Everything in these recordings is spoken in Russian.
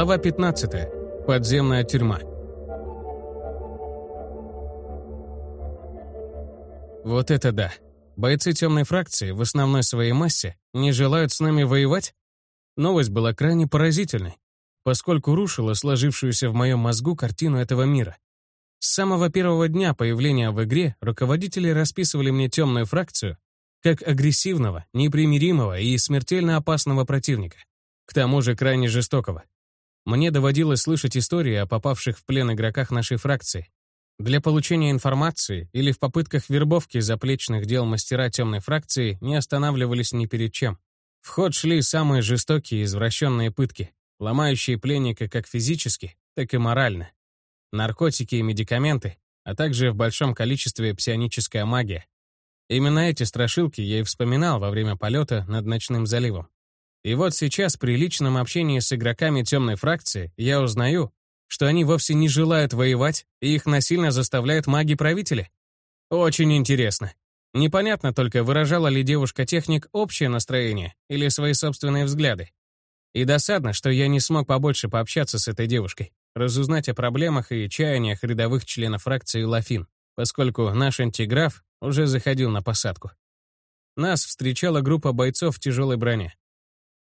Глава 15. Подземная тюрьма. Вот это да. Бойцы темной фракции в основной своей массе не желают с нами воевать? Новость была крайне поразительной, поскольку рушила сложившуюся в моем мозгу картину этого мира. С самого первого дня появления в игре руководители расписывали мне темную фракцию как агрессивного, непримиримого и смертельно опасного противника. К тому же крайне жестокого. Мне доводилось слышать истории о попавших в плен игроках нашей фракции. Для получения информации или в попытках вербовки заплечных дел мастера темной фракции не останавливались ни перед чем. В ход шли самые жестокие извращенные пытки, ломающие пленника как физически, так и морально. Наркотики и медикаменты, а также в большом количестве псионическая магия. Именно эти страшилки я и вспоминал во время полета над ночным заливом. И вот сейчас при личном общении с игроками темной фракции я узнаю, что они вовсе не желают воевать, и их насильно заставляют маги-правители. Очень интересно. Непонятно только, выражала ли девушка-техник общее настроение или свои собственные взгляды. И досадно, что я не смог побольше пообщаться с этой девушкой, разузнать о проблемах и чаяниях рядовых членов фракции Лафин, поскольку наш антиграф уже заходил на посадку. Нас встречала группа бойцов в тяжелой броне.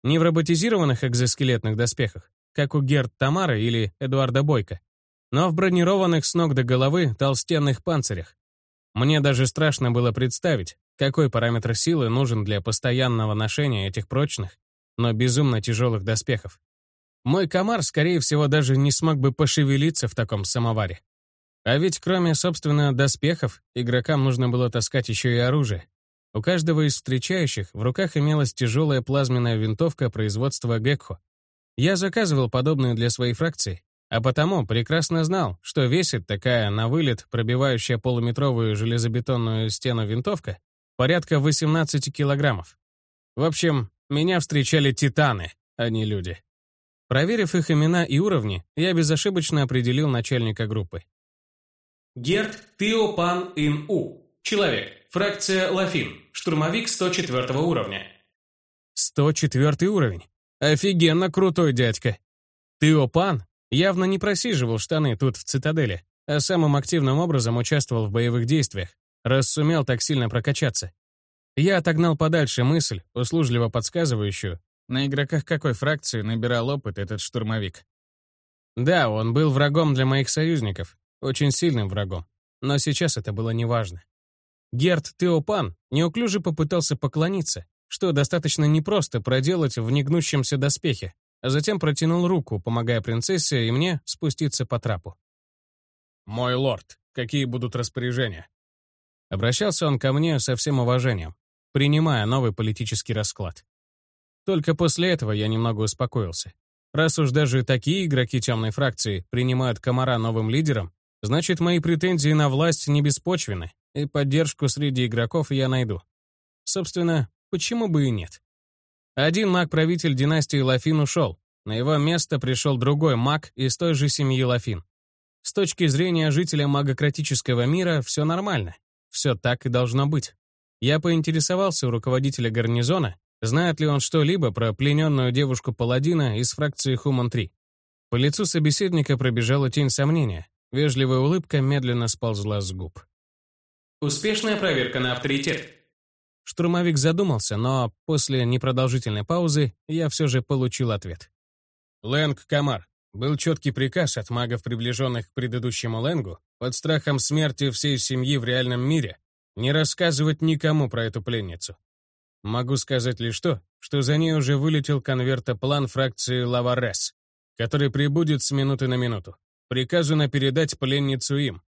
Не в роботизированных экзоскелетных доспехах, как у Герд Тамары или Эдуарда Бойко, но в бронированных с ног до головы толстенных панцирях. Мне даже страшно было представить, какой параметр силы нужен для постоянного ношения этих прочных, но безумно тяжелых доспехов. Мой комар, скорее всего, даже не смог бы пошевелиться в таком самоваре. А ведь кроме, собственно, доспехов, игрокам нужно было таскать еще и оружие. У каждого из встречающих в руках имелась тяжелая плазменная винтовка производства Гекхо. Я заказывал подобную для своей фракции, а потому прекрасно знал, что весит такая на вылет пробивающая полуметровую железобетонную стену винтовка порядка 18 килограммов. В общем, меня встречали титаны, а не люди. Проверив их имена и уровни, я безошибочно определил начальника группы. Герт Теопан Ин У. Человек. Фракция Лафин. Штурмовик 104 уровня. 104 уровень. Офигенно крутой дядька. Теопан явно не просиживал штаны тут, в цитадели, а самым активным образом участвовал в боевых действиях, раз сумел так сильно прокачаться. Я отогнал подальше мысль, услужливо подсказывающую, на игроках какой фракции набирал опыт этот штурмовик. Да, он был врагом для моих союзников, очень сильным врагом, но сейчас это было неважно. Герт Теопан неуклюже попытался поклониться, что достаточно непросто проделать в негнущемся доспехе, а затем протянул руку, помогая принцессе и мне спуститься по трапу. «Мой лорд, какие будут распоряжения?» Обращался он ко мне со всем уважением, принимая новый политический расклад. Только после этого я немного успокоился. Раз уж даже такие игроки темной фракции принимают комара новым лидером, значит, мои претензии на власть не беспочвены, и поддержку среди игроков я найду. Собственно, почему бы и нет? Один маг-правитель династии Лафин ушел, на его место пришел другой маг из той же семьи Лафин. С точки зрения жителя магократического мира все нормально, все так и должно быть. Я поинтересовался у руководителя гарнизона, знает ли он что-либо про плененную девушку-паладина из фракции Хуман-3. По лицу собеседника пробежала тень сомнения, вежливая улыбка медленно сползла с губ. Успешная проверка на авторитет. Штурмовик задумался, но после непродолжительной паузы я все же получил ответ. Лэнг Камар. Был четкий приказ от магов, приближенных к предыдущему Лэнгу, под страхом смерти всей семьи в реальном мире, не рассказывать никому про эту пленницу. Могу сказать лишь то, что за ней уже вылетел конвертоплан фракции Лаварес, который прибудет с минуты на минуту. Приказано передать пленницу им.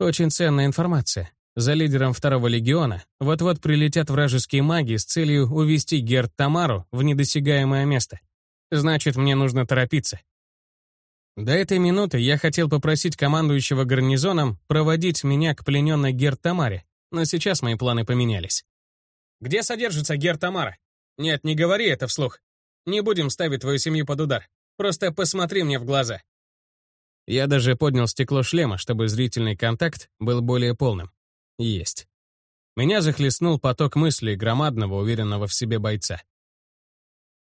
Очень ценная информация. За лидером второго легиона вот-вот прилетят вражеские маги с целью увести Герд Тамару в недосягаемое место. Значит, мне нужно торопиться. До этой минуты я хотел попросить командующего гарнизоном проводить меня к плененной Герд Тамаре, но сейчас мои планы поменялись. «Где содержится Герд Тамара?» «Нет, не говори это вслух. Не будем ставить твою семью под удар. Просто посмотри мне в глаза». Я даже поднял стекло шлема, чтобы зрительный контакт был более полным. Есть. Меня захлестнул поток мыслей громадного, уверенного в себе бойца.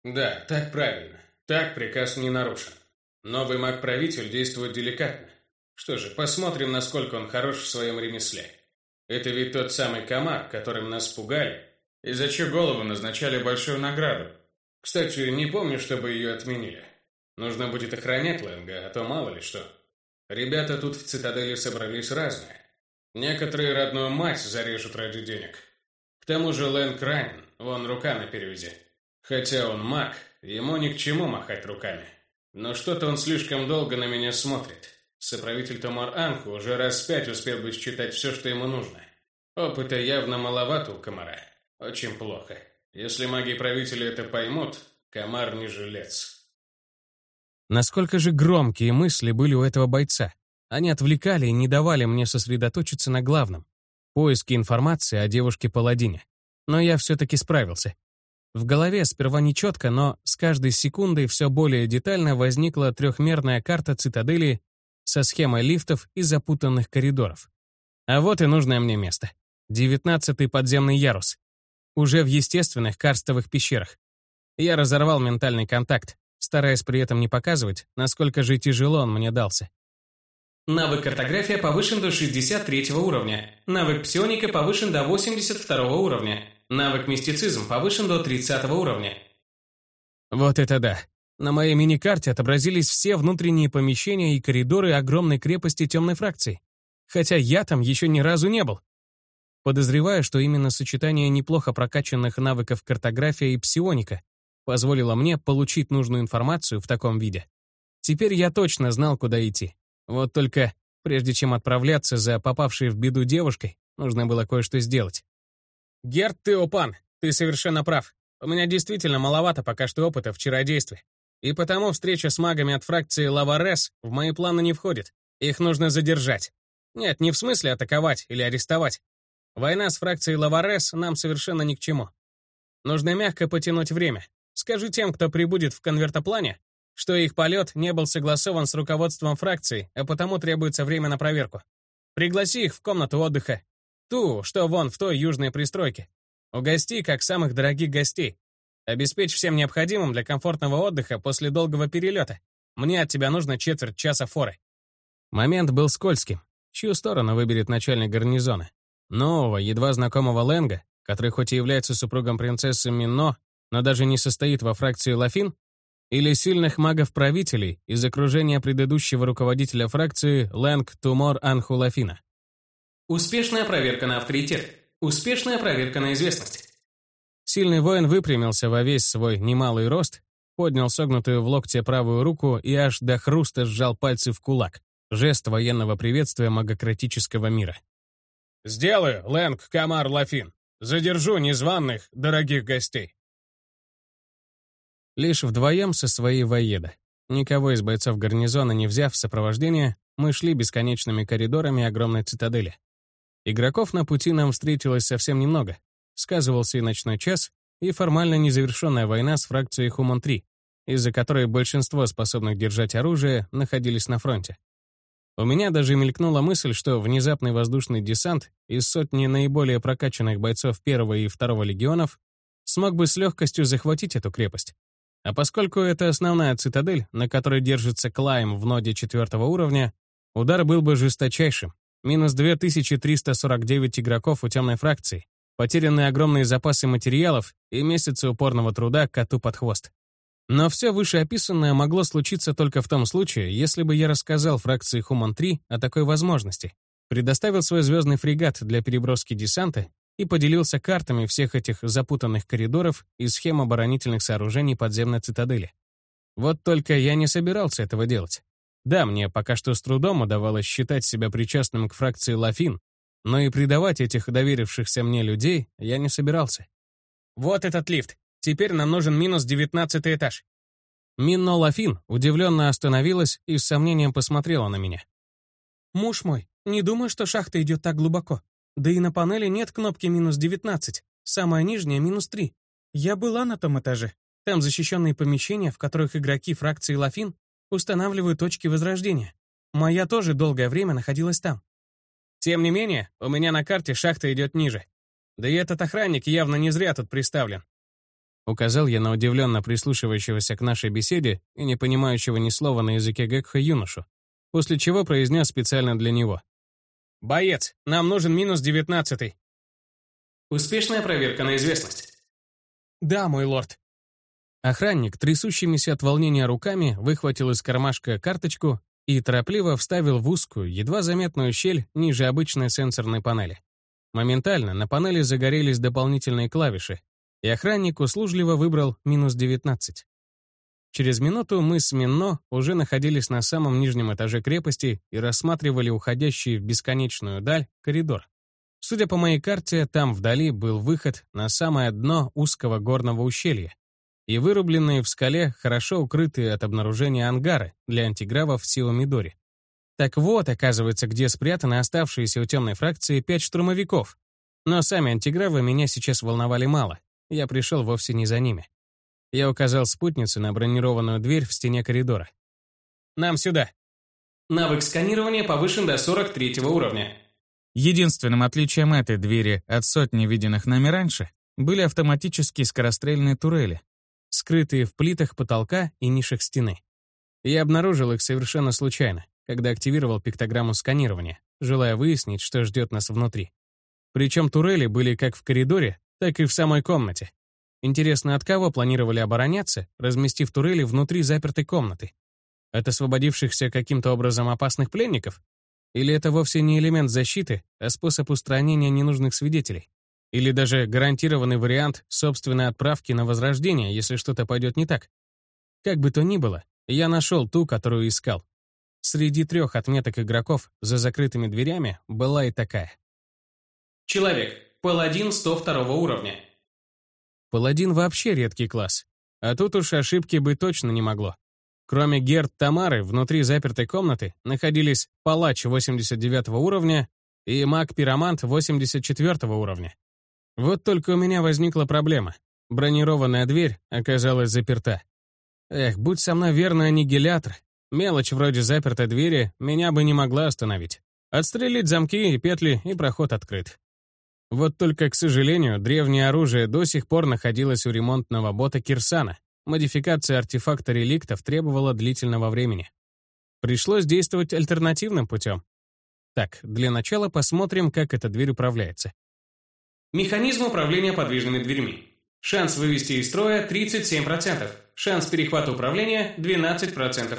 Да, так правильно. Так приказ не нарушен. Новый маг-правитель действует деликатно. Что же, посмотрим, насколько он хорош в своем ремесле. Это ведь тот самый комар, которым нас пугали, и за чью голову назначали большую награду. Кстати, не помню, чтобы ее отменили. Нужно будет охранять Лэнга, а то мало ли что. Ребята тут в цитадели собрались разные. Некоторые родную мать зарежут ради денег. К тому же Лэнг ранен, вон рука на перевязи. Хотя он маг, ему ни к чему махать руками. Но что-то он слишком долго на меня смотрит. Соправитель Томар Анху уже раз пять успел бы считать все, что ему нужно. Опыта явно маловато у комара. Очень плохо. Если маги-правители это поймут, комар не жилец. Насколько же громкие мысли были у этого бойца. Они отвлекали и не давали мне сосредоточиться на главном — поиске информации о девушке-паладине. Но я все-таки справился. В голове сперва нечетко, но с каждой секундой все более детально возникла трехмерная карта цитадели со схемой лифтов и запутанных коридоров. А вот и нужное мне место. Девятнадцатый подземный ярус. Уже в естественных карстовых пещерах. Я разорвал ментальный контакт, стараясь при этом не показывать, насколько же тяжело он мне дался. Навык картография повышен до 63 уровня. Навык псионика повышен до 82 уровня. Навык мистицизм повышен до 30 уровня. Вот это да. На моей мини-карте отобразились все внутренние помещения и коридоры огромной крепости темной фракции. Хотя я там еще ни разу не был. Подозреваю, что именно сочетание неплохо прокачанных навыков картография и псионика позволило мне получить нужную информацию в таком виде. Теперь я точно знал, куда идти. Вот только, прежде чем отправляться за попавшей в беду девушкой, нужно было кое-что сделать. «Герд Теопан, ты совершенно прав. У меня действительно маловато пока что опыта в чародействе. И потому встреча с магами от фракции Лаварес в мои планы не входит. Их нужно задержать. Нет, не в смысле атаковать или арестовать. Война с фракцией Лаварес нам совершенно ни к чему. Нужно мягко потянуть время. Скажи тем, кто прибудет в конвертоплане, что их полет не был согласован с руководством фракции, а потому требуется время на проверку. Пригласи их в комнату отдыха. Ту, что вон в той южной пристройке. Угости как самых дорогих гостей. Обеспечь всем необходимым для комфортного отдыха после долгого перелета. Мне от тебя нужно четверть часа форы». Момент был скользким. Чью сторону выберет начальник гарнизона? Нового, едва знакомого Ленга, который хоть и является супругом принцессы Мино, но даже не состоит во фракции Лафин? Или сильных магов-правителей из окружения предыдущего руководителя фракции Лэнг Тумор Анху Лафина? Успешная проверка на авторитет. Успешная проверка на известность. Сильный воин выпрямился во весь свой немалый рост, поднял согнутую в локте правую руку и аж до хруста сжал пальцы в кулак. Жест военного приветствия магократического мира. «Сделаю, Лэнг Камар Лафин. Задержу незваных, дорогих гостей». Лишь вдвоем со своей воеда. Никого из бойцов гарнизона не взяв в сопровождение, мы шли бесконечными коридорами огромной цитадели. Игроков на пути нам встретилось совсем немного, сказывался и ночной час, и формально незавершенная война с фракцией Хуман-3, из-за которой большинство способных держать оружие находились на фронте. У меня даже мелькнула мысль, что внезапный воздушный десант из сотни наиболее прокачанных бойцов первого и второго легионов смог бы с легкостью захватить эту крепость. А поскольку это основная цитадель, на которой держится Клайм в ноде четвертого уровня, удар был бы жесточайшим. Минус 2349 игроков у темной фракции, потерянные огромные запасы материалов и месяцы упорного труда коту под хвост. Но все вышеописанное могло случиться только в том случае, если бы я рассказал фракции Хуман-3 о такой возможности, предоставил свой звездный фрегат для переброски десанта и поделился картами всех этих запутанных коридоров и схем оборонительных сооружений подземной цитадели. Вот только я не собирался этого делать. Да, мне пока что с трудом удавалось считать себя причастным к фракции Лафин, но и предавать этих доверившихся мне людей я не собирался. «Вот этот лифт. Теперь нам нужен минус девятнадцатый этаж». Минно Лафин удивленно остановилась и с сомнением посмотрела на меня. «Муж мой, не думаю, что шахта идет так глубоко. Да и на панели нет кнопки минус девятнадцать. Самая нижняя минус три. Я была на том этаже. Там защищенные помещения, в которых игроки фракции Лафин устанавливают точки возрождения. Моя тоже долгое время находилась там. Тем не менее, у меня на карте шахта идет ниже. Да и этот охранник явно не зря тут приставлен. Указал я на удивленно прислушивающегося к нашей беседе и не понимающего ни слова на языке Гекха юношу, после чего произнес специально для него. «Боец, нам нужен минус девятнадцатый». Успешная проверка на известность. «Да, мой лорд». Охранник, трясущимися от волнения руками, выхватил из кармашка карточку и торопливо вставил в узкую, едва заметную щель ниже обычной сенсорной панели. Моментально на панели загорелись дополнительные клавиши, и охранник услужливо выбрал минус 19. Через минуту мы с Минно уже находились на самом нижнем этаже крепости и рассматривали уходящий в бесконечную даль коридор. Судя по моей карте, там вдали был выход на самое дно узкого горного ущелья и вырубленные в скале, хорошо укрытые от обнаружения ангары для антигравов сила Мидори. Так вот, оказывается, где спрятаны оставшиеся у темной фракции пять штурмовиков. Но сами антигравы меня сейчас волновали мало. Я пришел вовсе не за ними. Я указал спутнице на бронированную дверь в стене коридора. «Нам сюда!» Навык сканирования повышен до 43 уровня. Единственным отличием этой двери от сотни виденных нами раньше были автоматические скорострельные турели, скрытые в плитах потолка и нишах стены. Я обнаружил их совершенно случайно, когда активировал пиктограмму сканирования, желая выяснить, что ждет нас внутри. Причем турели были как в коридоре, так и в самой комнате. Интересно, от кого планировали обороняться, разместив турели внутри запертой комнаты? От освободившихся каким-то образом опасных пленников? Или это вовсе не элемент защиты, а способ устранения ненужных свидетелей? Или даже гарантированный вариант собственной отправки на возрождение, если что-то пойдет не так? Как бы то ни было, я нашел ту, которую искал. Среди трех отметок игроков за закрытыми дверями была и такая. Человек. Паладин 102 уровня. Паладин вообще редкий класс. А тут уж ошибки быть точно не могло. Кроме Герд Тамары, внутри запертой комнаты находились палач 89 уровня и маг-пиромант 84 уровня. Вот только у меня возникла проблема. Бронированная дверь оказалась заперта. Эх, будь со мной верный аннигилятор. Мелочь вроде запертой двери меня бы не могла остановить. Отстрелить замки и петли, и проход открыт. Вот только, к сожалению, древнее оружие до сих пор находилось у ремонтного бота Кирсана. Модификация артефакта реликтов требовала длительного времени. Пришлось действовать альтернативным путем. Так, для начала посмотрим, как эта дверь управляется. Механизм управления подвижными дверьми. Шанс вывести из строя 37%. Шанс перехвата управления 12%.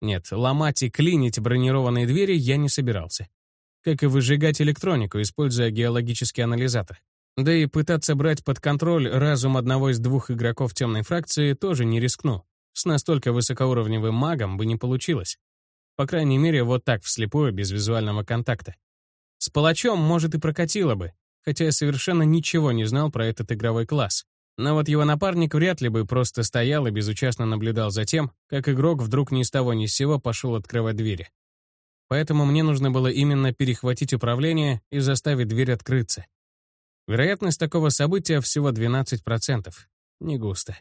Нет, ломать и клинить бронированные двери я не собирался. Как и выжигать электронику, используя геологический анализатор. Да и пытаться брать под контроль разум одного из двух игроков темной фракции тоже не рискну. С настолько высокоуровневым магом бы не получилось. По крайней мере, вот так вслепую, без визуального контакта. С палачом, может, и прокатило бы, хотя я совершенно ничего не знал про этот игровой класс. Но вот его напарник вряд ли бы просто стоял и безучастно наблюдал за тем, как игрок вдруг ни с того ни с сего пошел открывать двери. Поэтому мне нужно было именно перехватить управление и заставить дверь открыться. Вероятность такого события всего 12%. Не густо.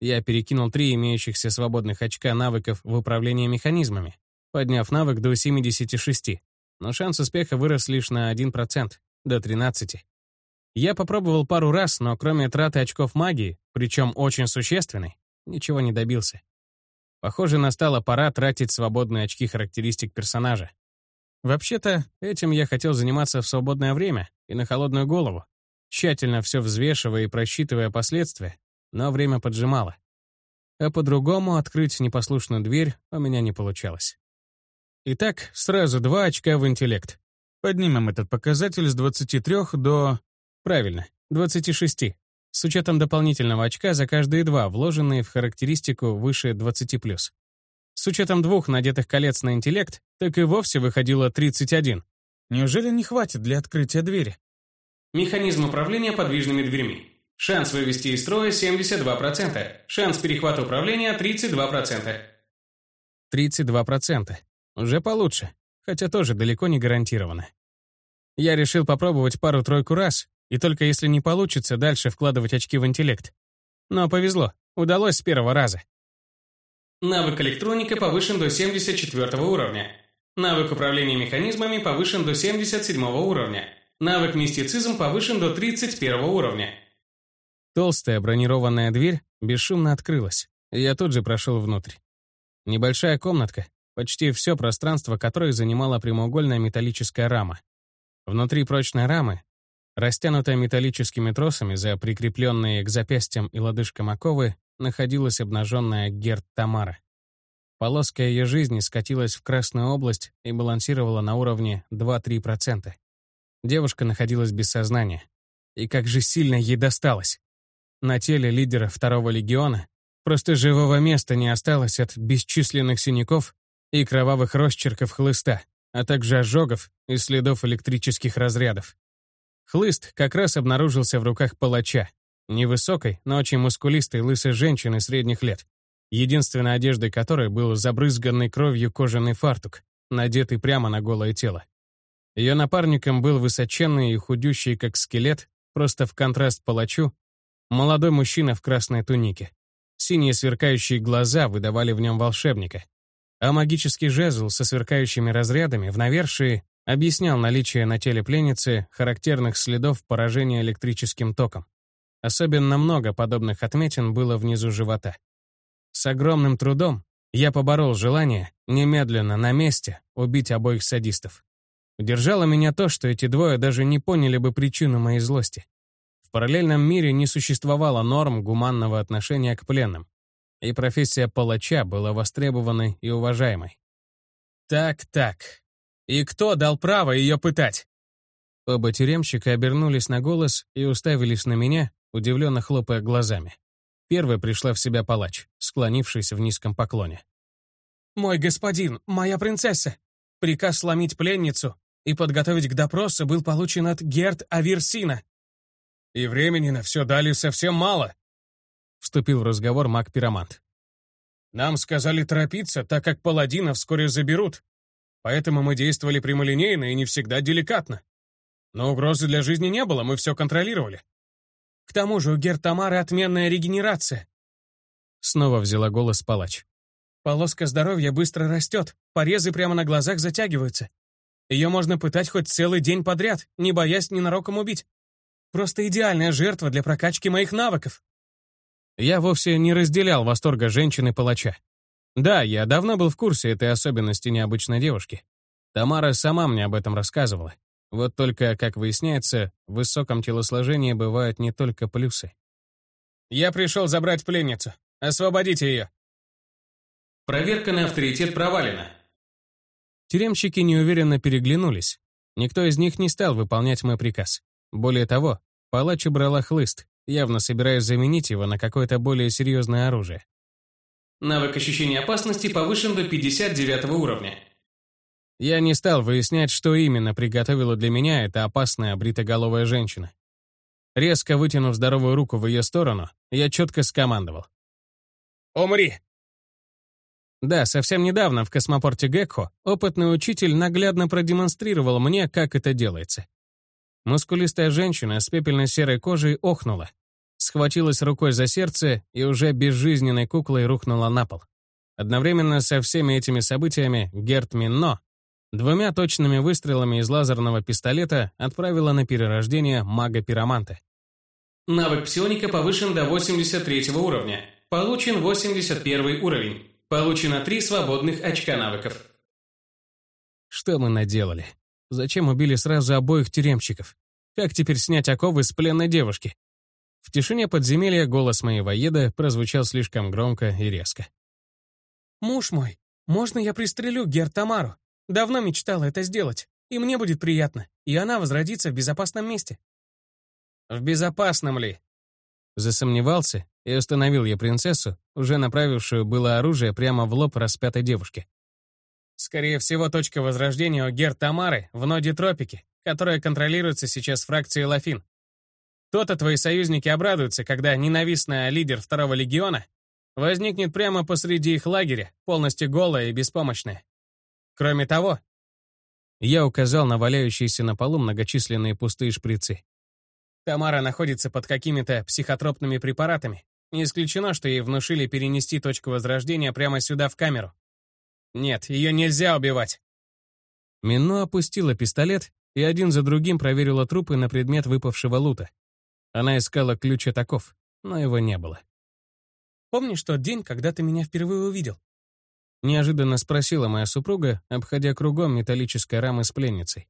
Я перекинул три имеющихся свободных очка навыков в управлении механизмами, подняв навык до 76, но шанс успеха вырос лишь на 1%, до 13. Я попробовал пару раз, но кроме траты очков магии, причем очень существенной, ничего не добился. Похоже, настала пора тратить свободные очки характеристик персонажа. Вообще-то, этим я хотел заниматься в свободное время и на холодную голову, тщательно все взвешивая и просчитывая последствия, но время поджимало. А по-другому открыть непослушную дверь у меня не получалось. Итак, сразу два очка в интеллект. Поднимем этот показатель с 23 до... Правильно, 26. С учетом дополнительного очка за каждые два, вложенные в характеристику выше 20+. С учетом двух надетых колец на интеллект, так и вовсе выходило 31. Неужели не хватит для открытия двери? Механизм управления подвижными дверьми. Шанс вывести из строя 72%. Шанс перехвата управления 32%. 32%. Уже получше, хотя тоже далеко не гарантированно. Я решил попробовать пару-тройку раз, и только если не получится, дальше вкладывать очки в интеллект. Но повезло, удалось с первого раза. Навык электроника повышен до 74 уровня. Навык управления механизмами повышен до 77 уровня. Навык мистицизм повышен до 31 уровня. Толстая бронированная дверь бесшумно открылась, и я тут же прошел внутрь. Небольшая комнатка, почти все пространство которой занимала прямоугольная металлическая рама. Внутри прочной рамы, растянутая металлическими тросами за прикрепленные к запястьям и лодыжкам оковы, находилась обнаженная Герт Тамара. Полоска ее жизни скатилась в красную область и балансировала на уровне 2-3%. Девушка находилась без сознания. И как же сильно ей досталось. На теле лидера второго легиона просто живого места не осталось от бесчисленных синяков и кровавых росчерков хлыста, а также ожогов и следов электрических разрядов. Хлыст как раз обнаружился в руках палача, невысокой, но очень мускулистой лысой женщины средних лет, единственной одеждой которой был забрызганный кровью кожаный фартук, надетый прямо на голое тело. Ее напарником был высоченный и худющий, как скелет, просто в контраст палачу, молодой мужчина в красной тунике. Синие сверкающие глаза выдавали в нем волшебника, а магический жезл со сверкающими разрядами в навершии объяснял наличие на теле пленницы характерных следов поражения электрическим током. Особенно много подобных отметин было внизу живота. С огромным трудом я поборол желание немедленно на месте убить обоих садистов. Удержало меня то, что эти двое даже не поняли бы причину моей злости. В параллельном мире не существовало норм гуманного отношения к пленным, и профессия палача была востребованной и уважаемой. Так-так. И кто дал право ее пытать? Оба тюремщика обернулись на голос и уставились на меня, удивленно хлопая глазами. Первой пришла в себя палач, склонившись в низком поклоне. «Мой господин, моя принцесса! Приказ сломить пленницу и подготовить к допросу был получен от Герт Аверсина». «И времени на все дали совсем мало», — вступил в разговор маг-пиромант. «Нам сказали торопиться, так как паладина вскоре заберут, поэтому мы действовали прямолинейно и не всегда деликатно. Но угрозы для жизни не было, мы все контролировали. К тому же у Гертамары отменная регенерация. Снова взяла голос палач. Полоска здоровья быстро растет, порезы прямо на глазах затягиваются. Ее можно пытать хоть целый день подряд, не боясь ненароком убить. Просто идеальная жертва для прокачки моих навыков. Я вовсе не разделял восторга женщины-палача. Да, я давно был в курсе этой особенности необычной девушки. Тамара сама мне об этом рассказывала. Вот только, как выясняется, в высоком телосложении бывают не только плюсы. «Я пришел забрать пленницу. Освободите ее!» Проверка на авторитет провалена. Тюремщики неуверенно переглянулись. Никто из них не стал выполнять мой приказ. Более того, палач убрала хлыст, явно собираясь заменить его на какое-то более серьезное оружие. Навык ощущения опасности повышен до 59 уровня. Я не стал выяснять, что именно приготовила для меня эта опасная бритоголовая женщина. Резко вытянув здоровую руку в ее сторону, я четко скомандовал. «Умри!» Да, совсем недавно в космопорте Гекхо опытный учитель наглядно продемонстрировал мне, как это делается. Мускулистая женщина с пепельно-серой кожей охнула, схватилась рукой за сердце и уже безжизненной куклой рухнула на пол. Одновременно со всеми этими событиями Герт Минно, Двумя точными выстрелами из лазерного пистолета отправила на перерождение мага-пироманта. Навык псионика повышен до 83 уровня. Получен 81 уровень. Получено 3 свободных очка навыков. Что мы наделали? Зачем убили сразу обоих тюремщиков? Как теперь снять оковы с пленной девушки? В тишине подземелья голос моей воеда прозвучал слишком громко и резко. «Муж мой, можно я пристрелю Гертамару? Давно мечтала это сделать, и мне будет приятно, и она возродится в безопасном месте». «В безопасном ли?» Засомневался и остановил я принцессу, уже направившую было оружие прямо в лоб распятой девушки. «Скорее всего, точка возрождения у Гер Тамары в ноде тропики, которая контролируется сейчас фракцией Лафин. То-то твои союзники обрадуются, когда ненавистная лидер второго легиона возникнет прямо посреди их лагеря, полностью голая и беспомощная. Кроме того, я указал на валяющиеся на полу многочисленные пустые шприцы. Тамара находится под какими-то психотропными препаратами. Не исключено, что ей внушили перенести точку возрождения прямо сюда, в камеру. Нет, ее нельзя убивать. Мино опустила пистолет и один за другим проверила трупы на предмет выпавшего лута. Она искала ключ от оков, но его не было. «Помнишь тот день, когда ты меня впервые увидел?» Неожиданно спросила моя супруга, обходя кругом металлической рамы с пленницей.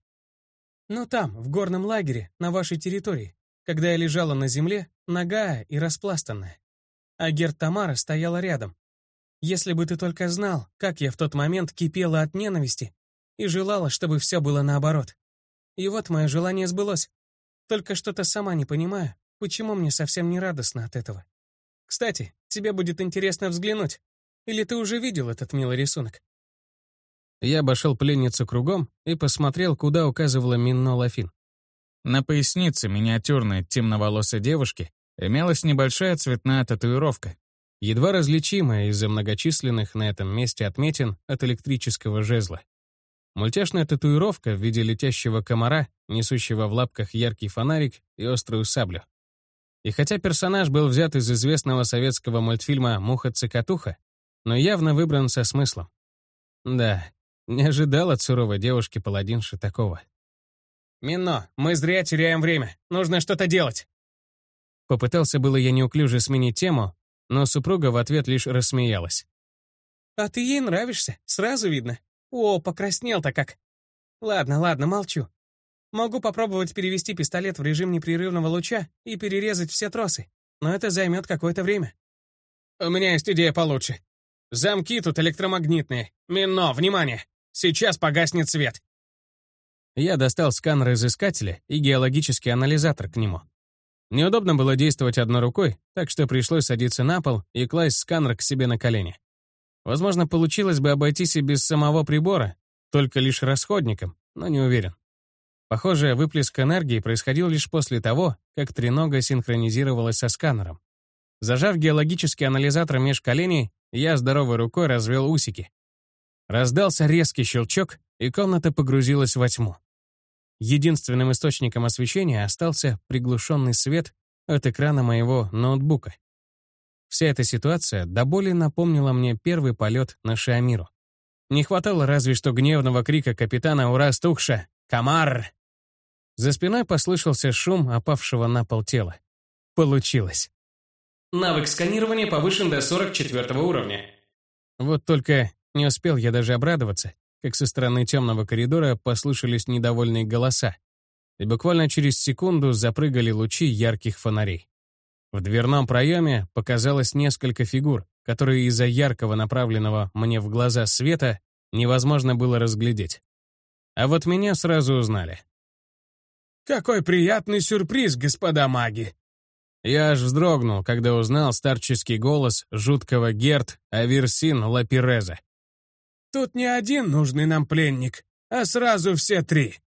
«Ну там, в горном лагере, на вашей территории, когда я лежала на земле, нагая и распластанная. А Герт Тамара стояла рядом. Если бы ты только знал, как я в тот момент кипела от ненависти и желала, чтобы все было наоборот. И вот мое желание сбылось. Только что-то сама не понимаю, почему мне совсем не радостно от этого. Кстати, тебе будет интересно взглянуть. Или ты уже видел этот милый рисунок? Я обошел пленницу кругом и посмотрел, куда указывала Минно Лафин. На пояснице миниатюрной темноволосой девушки имелась небольшая цветная татуировка, едва различимая из-за многочисленных на этом месте отметин от электрического жезла. Мультяшная татуировка в виде летящего комара, несущего в лапках яркий фонарик и острую саблю. И хотя персонаж был взят из известного советского мультфильма «Муха-цикатуха», но явно выбран со смыслом. Да, не ожидал от суровой девушки-паладинши такого. «Мино, мы зря теряем время. Нужно что-то делать!» Попытался было я неуклюже сменить тему, но супруга в ответ лишь рассмеялась. «А ты ей нравишься, сразу видно. О, покраснел-то как. Ладно, ладно, молчу. Могу попробовать перевести пистолет в режим непрерывного луча и перерезать все тросы, но это займет какое-то время. У меня есть идея получше. Замки тут электромагнитные. Мино, внимание! Сейчас погаснет свет. Я достал сканер изыскателя и геологический анализатор к нему. Неудобно было действовать одной рукой, так что пришлось садиться на пол и класть сканер к себе на колени. Возможно, получилось бы обойтись и без самого прибора, только лишь расходником, но не уверен. Похоже, выплеск энергии происходил лишь после того, как тренога синхронизировалась со сканером. Зажав геологический анализатор меж коленей, я здоровой рукой развел усики. Раздался резкий щелчок, и комната погрузилась во тьму. Единственным источником освещения остался приглушенный свет от экрана моего ноутбука. Вся эта ситуация до боли напомнила мне первый полет на Шиамиру. Не хватало разве что гневного крика капитана «Ура, стухша! Комар!» За спиной послышался шум опавшего на пол тела. Получилось. Навык сканирования повышен до 44 уровня. Вот только не успел я даже обрадоваться, как со стороны темного коридора послышались недовольные голоса, и буквально через секунду запрыгали лучи ярких фонарей. В дверном проеме показалось несколько фигур, которые из-за яркого направленного мне в глаза света невозможно было разглядеть. А вот меня сразу узнали. «Какой приятный сюрприз, господа маги!» Я аж вздрогнул, когда узнал старческий голос жуткого Герт Аверсин Лапиреза. «Тут не один нужный нам пленник, а сразу все три.